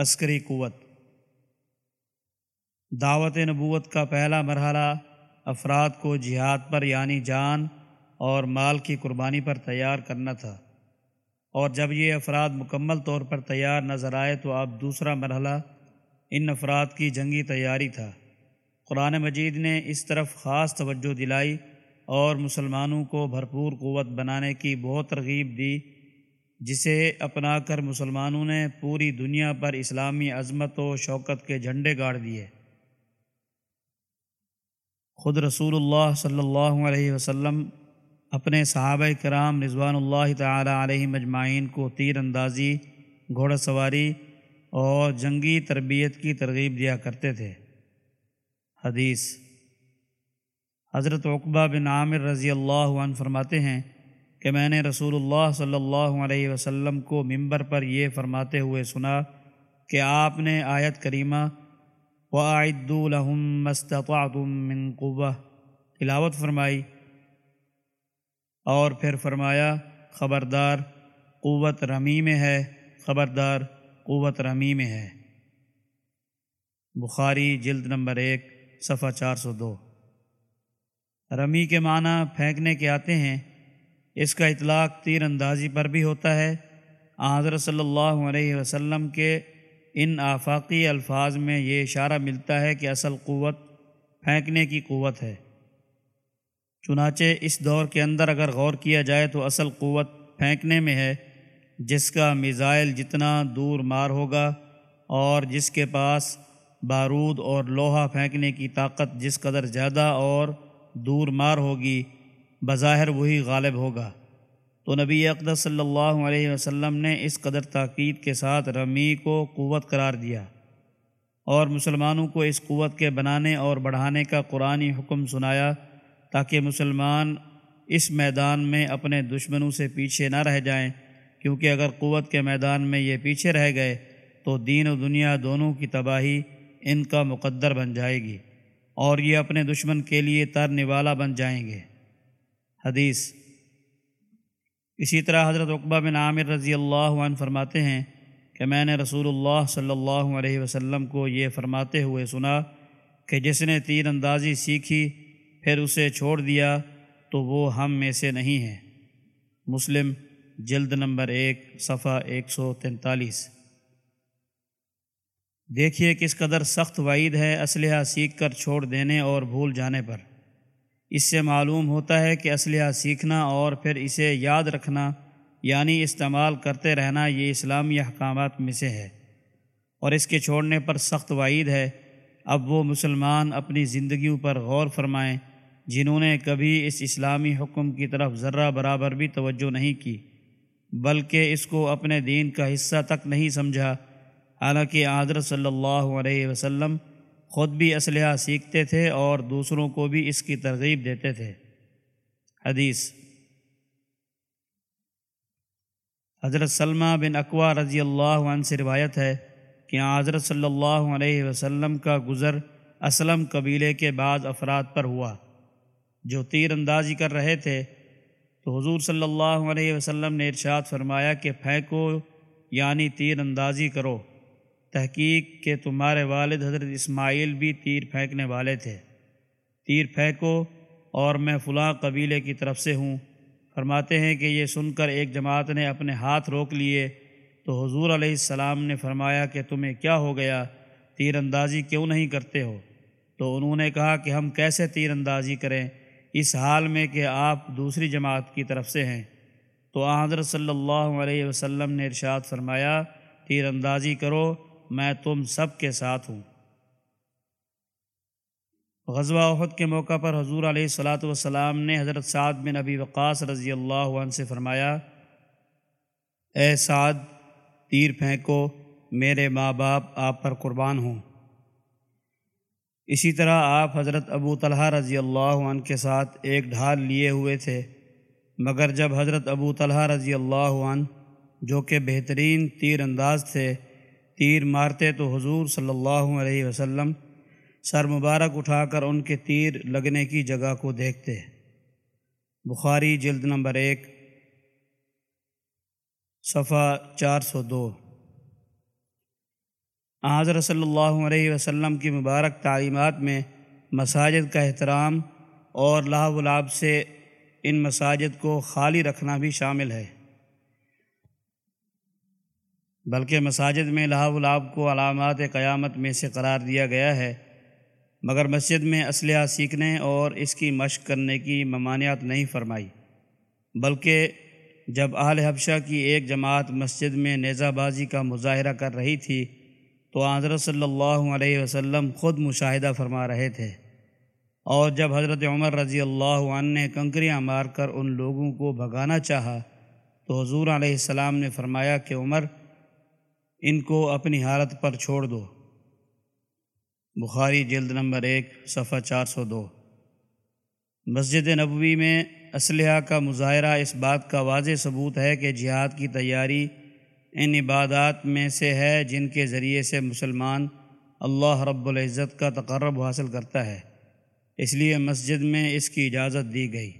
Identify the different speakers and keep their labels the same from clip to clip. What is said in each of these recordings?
Speaker 1: عسکری قوت۔ دعوت نبوت کا پہلا مرحلہ افراد کو جہاد پر یعنی جان اور مال کی قربانی پر تیار کرنا تھا۔ اور جب یہ افراد مکمل طور پر تیار نظر آئے تو اب دوسرا مرحلہ ان افراد کی جنگی تیاری تھا۔ قرآن مجید نے اس طرف خاص توجہ دلائی اور مسلمانوں کو بھرپور قوت بنانے کی بہت ترغیب دی۔ جسے اپنا کر مسلمانوں نے پوری دنیا پر اسلامی عظمت و شوکت کے جھنڈے گاڑ دیے۔ خود رسول اللہ صلی اللہ علیہ وسلم اپنے صحابہ کرام رضوان اللہ تعالی علیہ مجمعین کو تیر اندازی، گھوڑا سواری اور جنگی تربیت کی ترغیب دیا کرتے تھے۔ حدیث حضرت عقبہ بن عامر رضی اللہ عنہ فرماتے ہیں کہ میں نے رسول اللہ صلی اللہ علیہ وسلم کو ممبر پر یہ فرماتے ہوئے سنا کہ آپ نے آیت کریمہ، وَأَعِدُّوا لَهُمْ مَسْتَطَعْتُم مِّن تلاوت فرمائی اور پھر فرمایا، خبردار، قوت رمی میں ہے، خبردار، قوت رمی میں ہے۔ بخاری جلد نمبر ایک، صفحہ چار سو دو۔ رمی کے معنی پھینکنے کے آتے ہیں اس کا اطلاق تیر اندازی پر بھی ہوتا ہے۔ حضرت صلی اللہ علیہ وسلم کے ان آفاقی الفاظ میں یہ اشارہ ملتا ہے کہ اصل قوت پھینکنے کی قوت ہے۔ چنانچہ اس دور کے اندر اگر غور کیا جائے تو اصل قوت پھینکنے میں ہے، جس کا میزائل جتنا دور مار ہوگا اور جس کے پاس بارود اور لوہا پھینکنے کی طاقت جس قدر زیادہ اور دور مار ہوگی بظاہر وہی غالب ہوگا۔ تو نبی اقدس صلی اللہ علیہ وسلم نے اس قدر تاکید کے ساتھ رمی کو قوت قرار دیا اور مسلمانوں کو اس قوت کے بنانے اور بڑھانے کا قرآن حکم سنایا تاکہ مسلمان اس میدان میں اپنے دشمنوں سے پیچھے نہ رہ جائیں۔ کیونکہ اگر قوت کے میدان میں یہ پیچھے رہ گئے تو دین و دنیا دونوں کی تباہی ان کا مقدر بن جائے گی اور یہ اپنے دشمن کے لیے تر نوالا بن جائیں گے۔ حدیث۔ اسی طرح حضرت عقبہ بن عامر رضی اللہ عنہ فرماتے ہیں کہ میں نے رسول اللہ صلی اللہ علیہ وسلم کو یہ فرماتے ہوئے سنا کہ جس نے تیر اندازی سیکھی، پھر اسے چھوڑ دیا تو وہ ہم میں سے نہیں ہے۔ مسلم، جلد نمبر ایک، صفحہ ایک سو تینتالیس۔ دیکھیے کس قدر سخت وعید ہے اسلحہ سیکھ کر چھوڑ دینے اور بھول جانے پر۔ اس سے معلوم ہوتا ہے کہ اسلحہ سیکھنا اور پھر اسے یاد رکھنا یعنی استعمال کرتے رہنا، یہ اسلامی احکامات میں سے ہے۔ اور اس کے چھوڑنے پر سخت وعید ہے۔ اب وہ مسلمان اپنی زندگیوں پر غور فرمائیں، جنہوں نے کبھی اس اسلامی حکم کی طرف ذرہ برابر بھی توجہ نہیں کی، بلکہ اس کو اپنے دین کا حصہ تک نہیں سمجھا۔ حالانکہ حضرت صلی اللہ علیہ وسلم خود بھی اسلحہ سیکھتے تھے اور دوسروں کو بھی اس کی ترغیب دیتے تھے۔ حدیث۔ حضرت سلمہ بن اقوا رضی اللہ عنہ سے روایت ہے کہ حضرت صلی اللہ علیہ وسلم کا گزر اسلم قبیلے کے بعض افراد پر ہوا۔ جو تیر اندازی کر رہے تھے۔ تو حضور صلی اللہ علیہ وسلم نے ارشاد فرمایا کہ پھینکو یعنی تیر اندازی کرو۔ تحقیق کہ تمہارے والد حضرت اسماعیل بھی تیر پھینکنے والے تھے۔ تیر پھینکو اور میں فلاں قبیلے کی طرف سے ہوں۔ فرماتے ہیں کہ یہ سن کر ایک جماعت نے اپنے ہاتھ روک لیے۔ تو حضور علیہ السلام نے فرمایا کہ تمہیں کیا ہو گیا؟ تیر اندازی کیوں نہیں کرتے ہو؟ تو انہوں نے کہا کہ ہم کیسے تیر اندازی کریں؟ اس حال میں کہ آپ دوسری جماعت کی طرف سے ہیں۔ تو حضرت صلی اللہ علیہ وسلم نے ارشاد فرمایا، تیر اندازی کرو میں تم سب کے ساتھ ہوں۔ غزوہ احد کے موقع پر حضور علیہ الصلاۃ والسلام نے حضرت سعد بن ابی وقاص رضی اللہ عنہ سے فرمایا، اے سعد، تیر پھینکو، میرے ماں باپ آپ پر قربان ہوں۔ اسی طرح آپ حضرت ابو طلحہ رضی اللہ عنہ کے ساتھ ایک ڈھال لیے ہوئے تھے، مگر جب حضرت ابو طلحہ رضی اللہ عنہ، جو کہ بہترین تیر انداز تھے تیر مارتے تو حضور صلی اللہ علیہ وسلم سر مبارک اٹھا کر ان کے تیر لگنے کی جگہ کو دیکھتے بخاری جلد نمبر ایک، صفحہ چار سو دو۔ حضرت صلی اللہ علیہ وسلم کی مبارک تعلیمات میں مساجد کا احترام اور لاہ و لعب سے ان مساجد کو خالی رکھنا بھی شامل ہے۔ بلکہ مساجد میں لاہ و کو علامات قیامت میں سے قرار دیا گیا ہے، مگر مسجد میں اسلحہ سیکھنے اور اس کی مشق کرنے کی ممانعت نہیں فرمائی، بلکہ جب اہل حبشہ کی ایک جماعت مسجد میں نیزہ بازی کا مظاہرہ کر رہی تھی، تو حضرت صلی اللہ علیہ وسلم خود مشاہدہ فرما رہے تھے۔ اور جب حضرت عمر رضی اللہ عنہ نے کنکریاں مار کر ان لوگوں کو بھگانا چاہا، تو حضور علیہ السلام نے فرمایا کہ عمر ان کو اپنی حالت پر چھوڑ دو۔ بخاری جلد نمبر ایک، صفحہ چار سو دو۔ مسجد نبوی میں اسلحہ کا مظاہرہ، اس بات کا واضح ثبوت ہے کہ جہاد کی تیاری ان عبادات میں سے ہے جن کے ذریعے سے مسلمان اللہ رب العزت کا تقرب حاصل کرتا ہے۔ اس لیے مسجد میں اس کی اجازت دی گئی۔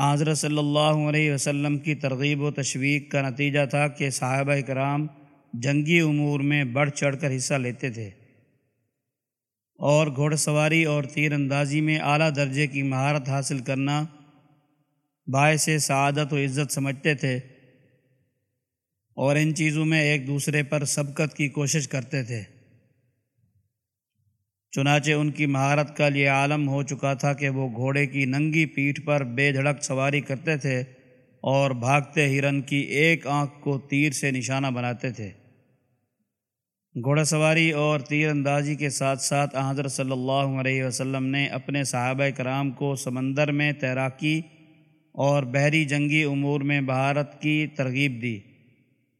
Speaker 1: حضرت صلی اللہ علیہ وسلم کی ترغیب و تشویق کا نتیجہ تھا کہ صحابہ کرام جنگی امور میں بڑھ چڑھ کر حصہ لیتے تھے۔ اور گھوڑ سواری اور تیر اندازی میں اعلیٰ درجے کی مہارت حاصل کرنا باعث سعادت و عزت سمجھتے تھے اور ان چیزوں میں ایک دوسرے پر سبقت کی کوشش کرتے تھے۔ چنانچہ ان کی مہارت کا یہ عالم ہو چکا تھا کہ وہ گھوڑے کی ننگی پیٹھ پر بے دھڑک سواری کرتے تھے اور بھاگتے ہرن کی ایک آنکھ کو تیر سے نشانہ بناتے تھے۔ گھوڑا سواری اور تیر اندازی کے ساتھ ساتھ حضرت صلی اللہ علیہ وسلم نے اپنے صحابہ کرام کو سمندر میں تیراکی اور بحری جنگی امور میں بہارت کی ترغیب دی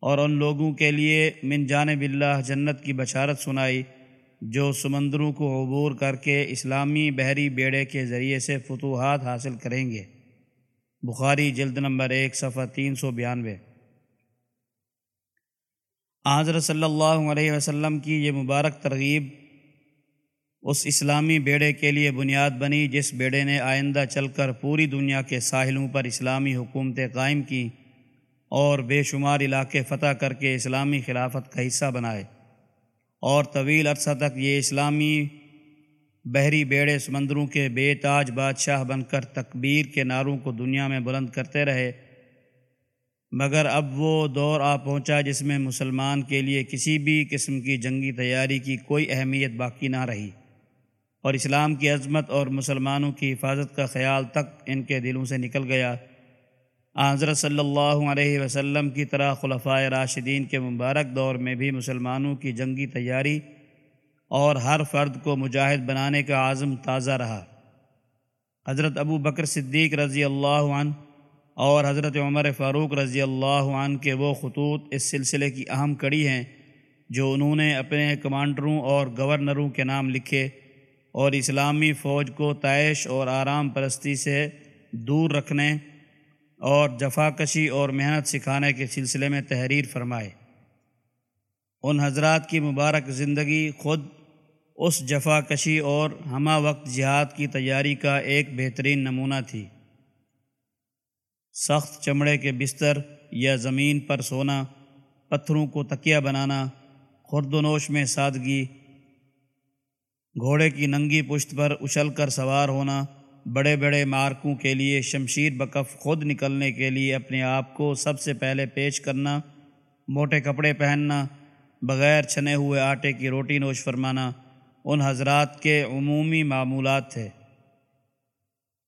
Speaker 1: اور ان لوگوں کے لیے من جانب اللہ جنت کی بشارت سنائی، جو سمندروں کو عبور کر کے اسلامی بحری بیڑے کے ذریعے سے فتوحات حاصل کریں گے۔ بخاری جلد نمبر ایک، صفحہ تین سو بیانوے۔ حضرت صلی اللہ علیہ وسلم کی یہ مبارک ترغیب اس اسلامی بیڑے کے لیے بنیاد بنی جس بیڑے نے آئندہ چل کر پوری دنیا کے ساحلوں پر اسلامی حکومتیں قائم کی اور بے شمار علاقے فتح کر کے اسلامی خلافت کا حصہ بنائے۔ اور طویل عرصہ تک یہ اسلامی بحری بیڑے سمندروں کے بے تاج بادشاہ بن کر تکبیر کے نعروں کو دنیا میں بلند کرتے رہے۔ مگر اب وہ دور آ پہنچا جس میں مسلمان کے لیے کسی بھی قسم کی جنگی تیاری کی کوئی اہمیت باقی نہ رہی۔ اور اسلام کی عظمت اور مسلمانوں کی حفاظت کا خیال تک ان کے دلوں سے نکل گیا۔ حضرت صلی اللہ علیہ وسلم کی طرح خلفۂ راشدین کے مبارک دور میں بھی مسلمانوں کی جنگی تیاری اور ہر فرد کو مجاہد بنانے کا عزم تازہ رہا۔ حضرت ابو بکر صدیق رضی اللہ عنہ اور حضرت عمر فاروق رضی اللہ عنہ کے وہ خطوط اس سلسلے کی اہم کڑی ہیں جو انہوں نے اپنے کمانڈروں اور گورنروں کے نام لکھے اور اسلامی فوج کو طائش اور آرام پرستی سے دور رکھنے اور جفا کشی اور محنت سکھانے کے سلسلے میں تحریر فرمائے۔ ان حضرات کی مبارک زندگی خود اس جفا کشی اور ہمہ وقت جہاد کی تیاری کا ایک بہترین نمونہ تھی۔ سخت چمڑے کے بستر یا زمین پر سونا، پتھروں کو تکیہ بنانا، خرد و نوش میں سادگی، گھوڑے کی ننگی پشت پر اچھل کر سوار ہونا، بڑے بڑے مارکوں کے لیے شمشیر بکف خود نکلنے کے لیے اپنے آپ کو سب سے پہلے پیش کرنا، موٹے کپڑے پہننا، بغیر چھنے ہوئے آٹے کی روٹی نوش فرمانا، ان حضرات کے عمومی معمولات تھے۔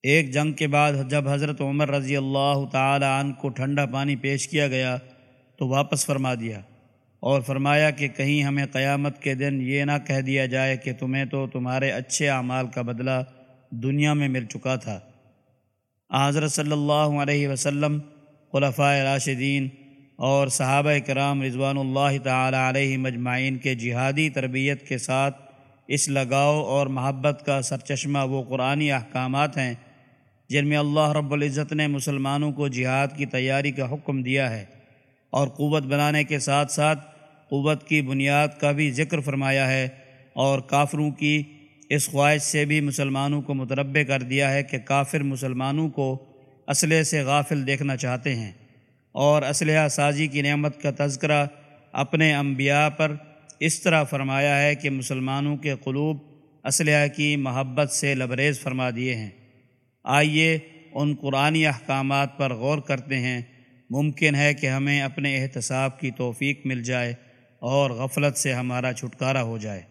Speaker 1: ایک جنگ کے بعد جب حضرت عمر رضی اللہ تعالی عنہ کو ٹھنڈا پانی پیش کیا گیا تو واپس فرما دیا اور فرمایا کہ کہیں ہمیں قیامت کے دن یہ نہ کہہ دیا جائے کہ تمہیں تو تمہارے اچھے اعمال کا بدلہ دنیا میں مل چکا تھا۔ حضرت صلی اللہ علیہ وسلم خلفۂ راشدین اور صحابہ کرام رضوان اللہ تعالی علیہ مجمعین کے جہادی تربیت کے ساتھ اس لگاؤ اور محبت کا سرچشمہ وہ قرآنی احکامات ہیں جن میں اللہ رب العزت نے مسلمانوں کو جہاد کی تیاری کا حکم دیا ہے اور قوت بنانے کے ساتھ ساتھ قوت کی بنیاد کا بھی ذکر فرمایا ہے اور کافروں کی اس خواہش سے بھی مسلمانوں کو متربع کر دیا ہے کہ کافر مسلمانوں کو اسلحے سے غافل دیکھنا چاہتے ہیں اور اسلحہ سازی کی نعمت کا تذکرہ اپنے انبیاء پر اس طرح فرمایا ہے کہ مسلمانوں کے قلوب اسلحہ کی محبت سے لبریز فرما دیے ہیں۔ آئیے ان قرآنی احکامات پر غور کرتے ہیں۔ ممکن ہے کہ ہمیں اپنے احتساب کی توفیق مل جائے اور غفلت سے ہمارا چھٹکارا ہو جائے۔